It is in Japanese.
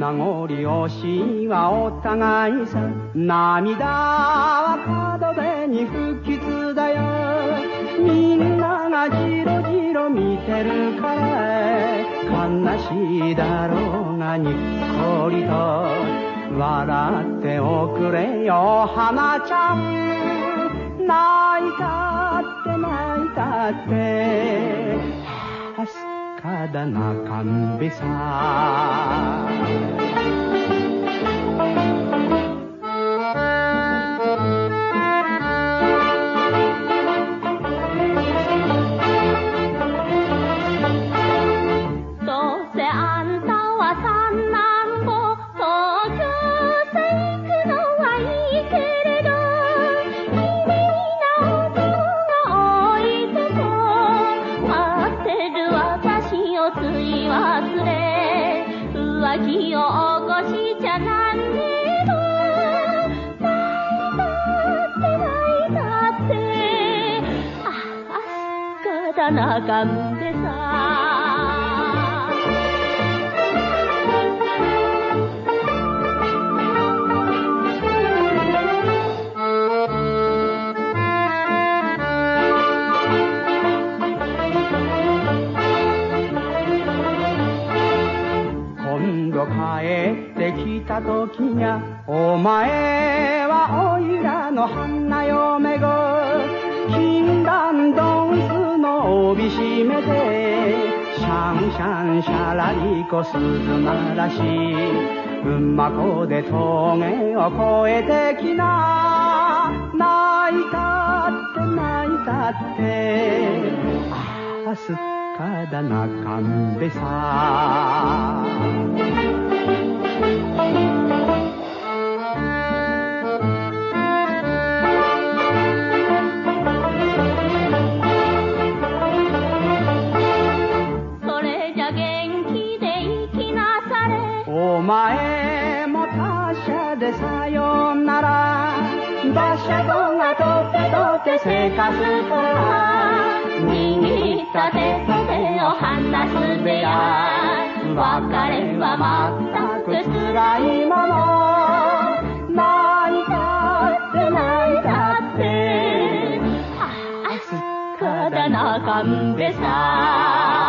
名残惜しいはお互いさ涙は門出に不吉だよ。みんながじろじろ見てるから。悲しいだろうがにっこりと。笑っておくれよ花ちゃん。泣いたって泣いたって。はすかだな神戸さ気を起こしちゃなんねえの。泣いたって泣いたって。ああすかだなかんで帰ってきた時にゃお前はおいらの花嫁ご禁断ドンスの帯締めてシャンシャンシャラリコ鈴鳴らし馬子で峠を越えてきな。泣いたって泣いたってああすっかだな神戸さお前も他者でさよなら馬車道がとてとてせかすから握った手と手を離すべや。別れはまったく辛いもの泣いたって泣いたって。あすっかだな神戸さ